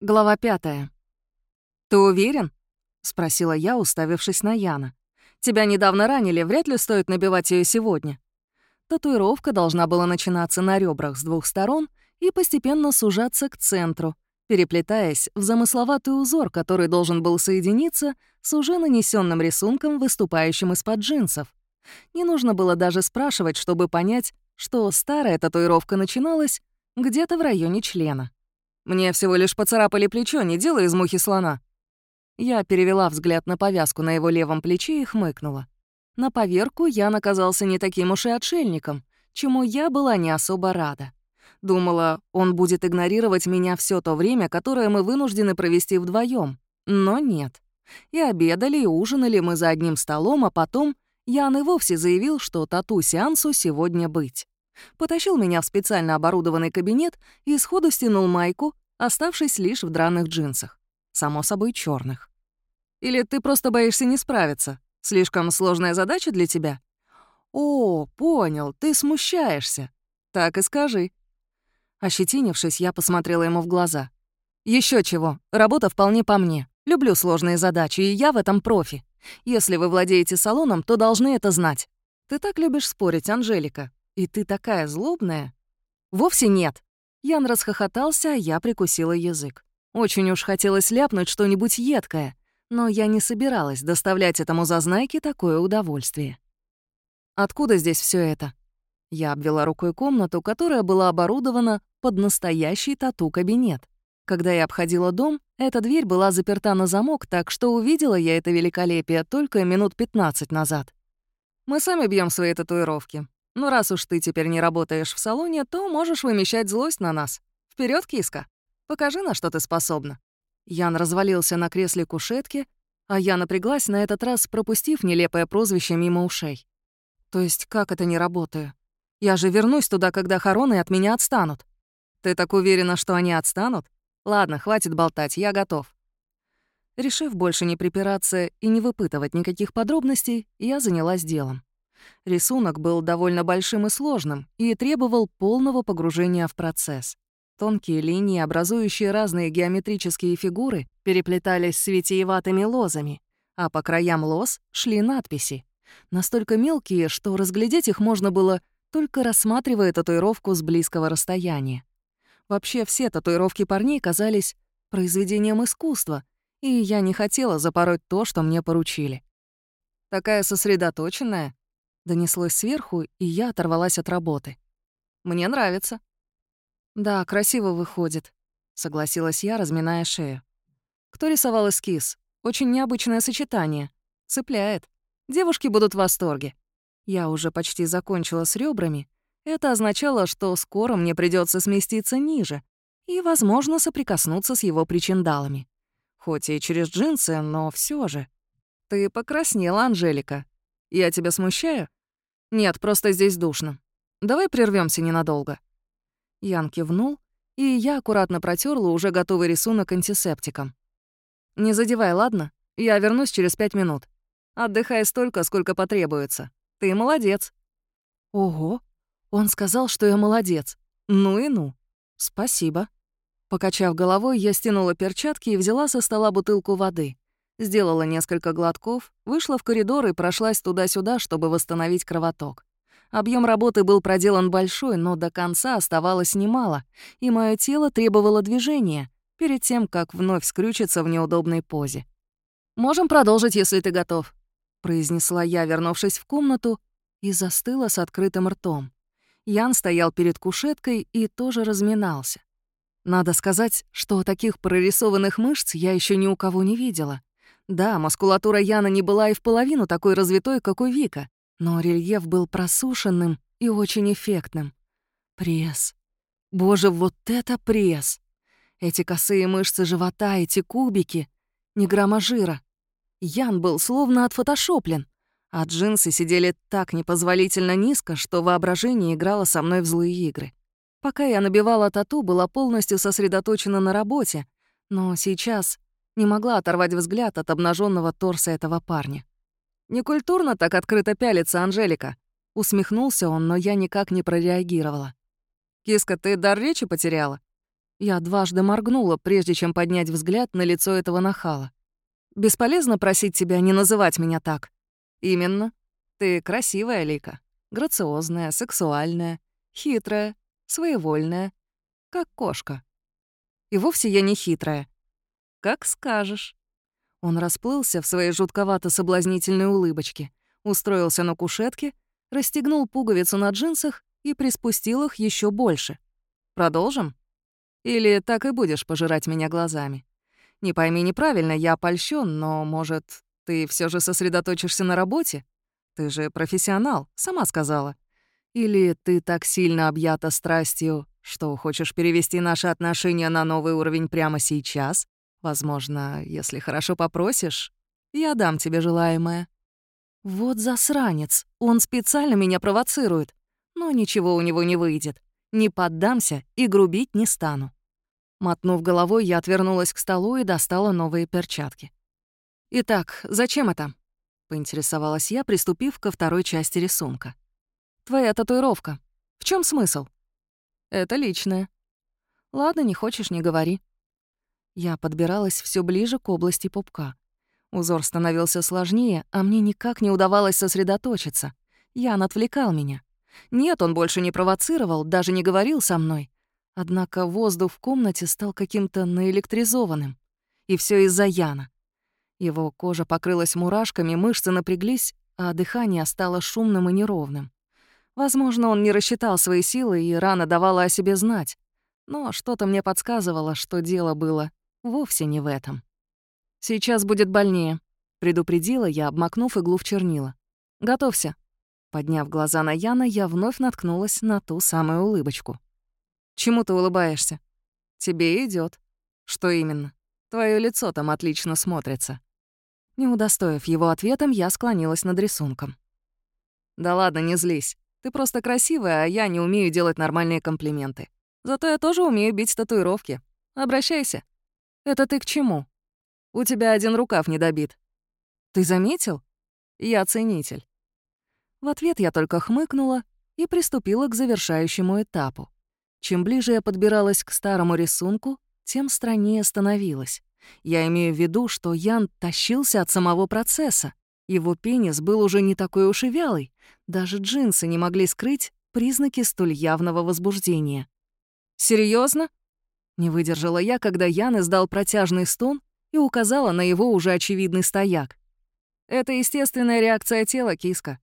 Глава пятая. «Ты уверен?» — спросила я, уставившись на Яна. «Тебя недавно ранили, вряд ли стоит набивать ее сегодня». Татуировка должна была начинаться на ребрах с двух сторон и постепенно сужаться к центру, переплетаясь в замысловатый узор, который должен был соединиться с уже нанесенным рисунком, выступающим из-под джинсов. Не нужно было даже спрашивать, чтобы понять, что старая татуировка начиналась где-то в районе члена. Мне всего лишь поцарапали плечо, не делай из мухи слона. Я перевела взгляд на повязку на его левом плече и хмыкнула. На поверку я оказался не таким уж и отшельником, чему я была не особо рада. Думала, он будет игнорировать меня все то время, которое мы вынуждены провести вдвоем, Но нет. И обедали, и ужинали мы за одним столом, а потом Ян и вовсе заявил, что тату-сеансу сегодня быть. Потащил меня в специально оборудованный кабинет и сходу стянул майку, оставшись лишь в драных джинсах. Само собой, черных. Или ты просто боишься не справиться? Слишком сложная задача для тебя? О, понял, ты смущаешься. Так и скажи. Ощетинившись, я посмотрела ему в глаза. Еще чего, работа вполне по мне. Люблю сложные задачи, и я в этом профи. Если вы владеете салоном, то должны это знать. Ты так любишь спорить, Анжелика. И ты такая злобная. Вовсе нет. Ян расхохотался, а я прикусила язык. Очень уж хотелось ляпнуть что-нибудь едкое, но я не собиралась доставлять этому зазнайке такое удовольствие. «Откуда здесь все это?» Я обвела рукой комнату, которая была оборудована под настоящий тату-кабинет. Когда я обходила дом, эта дверь была заперта на замок, так что увидела я это великолепие только минут 15 назад. «Мы сами бьем свои татуировки. Ну, раз уж ты теперь не работаешь в салоне, то можешь вымещать злость на нас. Вперед, киска! Покажи, на что ты способна». Ян развалился на кресле кушетки, а я напряглась на этот раз, пропустив нелепое прозвище мимо ушей. «То есть как это не работаю? Я же вернусь туда, когда хороны от меня отстанут». «Ты так уверена, что они отстанут? Ладно, хватит болтать, я готов». Решив больше не припираться и не выпытывать никаких подробностей, я занялась делом. Рисунок был довольно большим и сложным и требовал полного погружения в процесс. Тонкие линии, образующие разные геометрические фигуры, переплетались с витиеватыми лозами, а по краям лоз шли надписи. Настолько мелкие, что разглядеть их можно было, только рассматривая татуировку с близкого расстояния. Вообще все татуировки парней казались произведением искусства, и я не хотела запороть то, что мне поручили. Такая сосредоточенная, Донеслось сверху, и я оторвалась от работы. «Мне нравится». «Да, красиво выходит», — согласилась я, разминая шею. «Кто рисовал эскиз? Очень необычное сочетание. Цепляет. Девушки будут в восторге». Я уже почти закончила с ребрами. Это означало, что скоро мне придется сместиться ниже и, возможно, соприкоснуться с его причиндалами. Хоть и через джинсы, но все же. «Ты покраснела, Анжелика. Я тебя смущаю?» «Нет, просто здесь душно. Давай прервемся ненадолго». Ян кивнул, и я аккуратно протерла уже готовый рисунок антисептиком. «Не задевай, ладно? Я вернусь через пять минут. Отдыхай столько, сколько потребуется. Ты молодец». «Ого, он сказал, что я молодец. Ну и ну. Спасибо». Покачав головой, я стянула перчатки и взяла со стола бутылку воды. Сделала несколько глотков, вышла в коридор и прошлась туда-сюда, чтобы восстановить кровоток. Объем работы был проделан большой, но до конца оставалось немало, и мое тело требовало движения перед тем, как вновь скрючиться в неудобной позе. «Можем продолжить, если ты готов», — произнесла я, вернувшись в комнату, и застыла с открытым ртом. Ян стоял перед кушеткой и тоже разминался. Надо сказать, что таких прорисованных мышц я еще ни у кого не видела. Да, мускулатура Яна не была и в половину такой развитой, как у Вика, но рельеф был просушенным и очень эффектным. Пресс. Боже, вот это пресс! Эти косые мышцы живота, эти кубики. Ни грамма жира. Ян был словно отфотошоплен, а джинсы сидели так непозволительно низко, что воображение играло со мной в злые игры. Пока я набивала тату, была полностью сосредоточена на работе, но сейчас не могла оторвать взгляд от обнаженного торса этого парня. «Некультурно так открыто пялится Анжелика», — усмехнулся он, но я никак не прореагировала. «Киска, ты дар речи потеряла? Я дважды моргнула, прежде чем поднять взгляд на лицо этого нахала. «Бесполезно просить тебя не называть меня так». «Именно. Ты красивая, Лика. Грациозная, сексуальная, хитрая, своевольная. Как кошка. И вовсе я не хитрая. Как скажешь». Он расплылся в своей жутковато-соблазнительной улыбочке, устроился на кушетке, расстегнул пуговицу на джинсах и приспустил их еще больше. «Продолжим? Или так и будешь пожирать меня глазами? Не пойми неправильно, я польщен, но, может, ты все же сосредоточишься на работе? Ты же профессионал, сама сказала. Или ты так сильно объята страстью, что хочешь перевести наши отношения на новый уровень прямо сейчас? Возможно, если хорошо попросишь, я дам тебе желаемое». Вот засранец, он специально меня провоцирует. Но ничего у него не выйдет. Не поддамся и грубить не стану. Мотнув головой, я отвернулась к столу и достала новые перчатки. «Итак, зачем это?» — поинтересовалась я, приступив ко второй части рисунка. «Твоя татуировка. В чем смысл?» «Это личное». «Ладно, не хочешь — не говори». Я подбиралась все ближе к области пупка. Узор становился сложнее, а мне никак не удавалось сосредоточиться. Ян отвлекал меня. Нет, он больше не провоцировал, даже не говорил со мной. Однако воздух в комнате стал каким-то наэлектризованным. И все из-за Яна. Его кожа покрылась мурашками, мышцы напряглись, а дыхание стало шумным и неровным. Возможно, он не рассчитал свои силы и рано давала о себе знать. Но что-то мне подсказывало, что дело было Вовсе не в этом. «Сейчас будет больнее», — предупредила я, обмакнув иглу в чернила. «Готовься». Подняв глаза на Яна, я вновь наткнулась на ту самую улыбочку. «Чему ты улыбаешься?» «Тебе идет. «Что именно?» Твое лицо там отлично смотрится». Не удостоив его ответом, я склонилась над рисунком. «Да ладно, не злись. Ты просто красивая, а я не умею делать нормальные комплименты. Зато я тоже умею бить татуировки. Обращайся». «Это ты к чему? У тебя один рукав не добит». «Ты заметил?» «Я ценитель». В ответ я только хмыкнула и приступила к завершающему этапу. Чем ближе я подбиралась к старому рисунку, тем страннее становилась. Я имею в виду, что Ян тащился от самого процесса. Его пенис был уже не такой уж и вялый. Даже джинсы не могли скрыть признаки столь явного возбуждения. Серьезно? Не выдержала я, когда Ян издал протяжный стон и указала на его уже очевидный стояк. «Это естественная реакция тела, киска».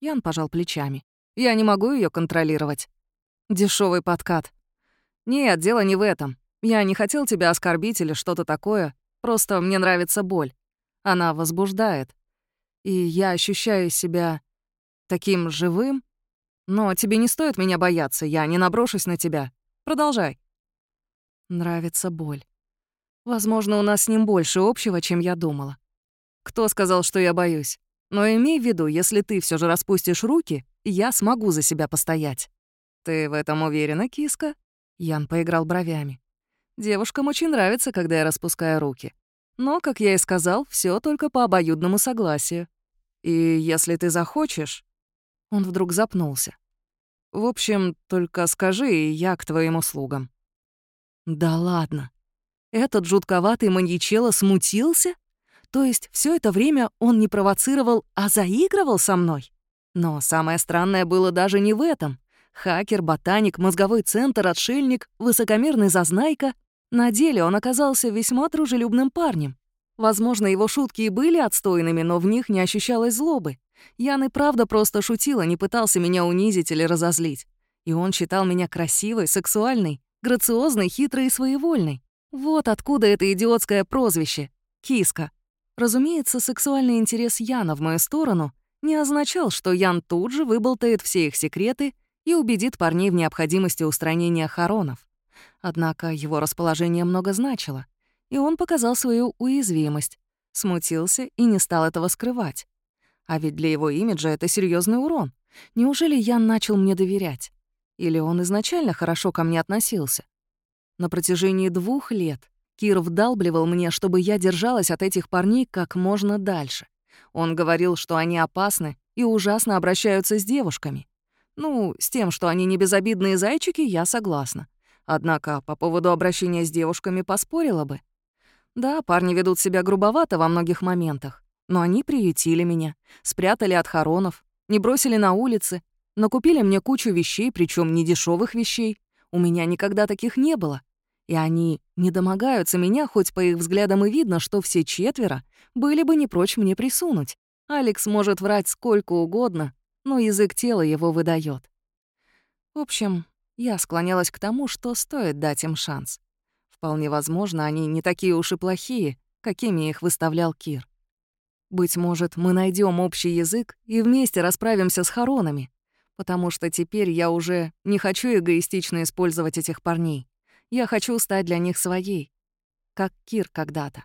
Ян пожал плечами. «Я не могу ее контролировать». Дешевый подкат. «Нет, дело не в этом. Я не хотел тебя оскорбить или что-то такое. Просто мне нравится боль. Она возбуждает. И я ощущаю себя таким живым. Но тебе не стоит меня бояться, я не наброшусь на тебя. Продолжай». Нравится боль. Возможно, у нас с ним больше общего, чем я думала. Кто сказал, что я боюсь? Но имей в виду, если ты все же распустишь руки, я смогу за себя постоять. Ты в этом уверена, киска? Ян поиграл бровями. Девушкам очень нравится, когда я распускаю руки. Но, как я и сказал, все только по обоюдному согласию. И если ты захочешь... Он вдруг запнулся. В общем, только скажи, и я к твоим услугам. Да ладно. Этот жутковатый маньячело смутился? То есть все это время он не провоцировал, а заигрывал со мной? Но самое странное было даже не в этом. Хакер, ботаник, мозговой центр, отшельник, высокомерный зазнайка. На деле он оказался весьма дружелюбным парнем. Возможно, его шутки и были отстойными, но в них не ощущалось злобы. Ян и правда просто шутил, а не пытался меня унизить или разозлить. И он считал меня красивой, сексуальной, грациозной, хитрой и своевольной. Вот откуда это идиотское прозвище — киска. Разумеется, сексуальный интерес Яна в мою сторону не означал, что Ян тут же выболтает все их секреты и убедит парней в необходимости устранения хоронов. Однако его расположение много значило, и он показал свою уязвимость, смутился и не стал этого скрывать. А ведь для его имиджа это серьезный урон. Неужели Ян начал мне доверять? Или он изначально хорошо ко мне относился? На протяжении двух лет Кир вдалбливал мне, чтобы я держалась от этих парней как можно дальше. Он говорил, что они опасны и ужасно обращаются с девушками. Ну, с тем, что они не безобидные зайчики, я согласна. Однако по поводу обращения с девушками поспорила бы. Да, парни ведут себя грубовато во многих моментах, но они приютили меня, спрятали от хоронов, не бросили на улице, но купили мне кучу вещей, причем не дешевых вещей. У меня никогда таких не было. И они не домогаются меня, хоть по их взглядам и видно, что все четверо были бы не прочь мне присунуть. Алекс может врать сколько угодно, но язык тела его выдает. В общем, я склонялась к тому, что стоит дать им шанс. Вполне возможно, они не такие уж и плохие, какими их выставлял Кир. Быть может, мы найдем общий язык и вместе расправимся с хоронами, потому что теперь я уже не хочу эгоистично использовать этих парней. Я хочу стать для них своей, как Кир когда-то.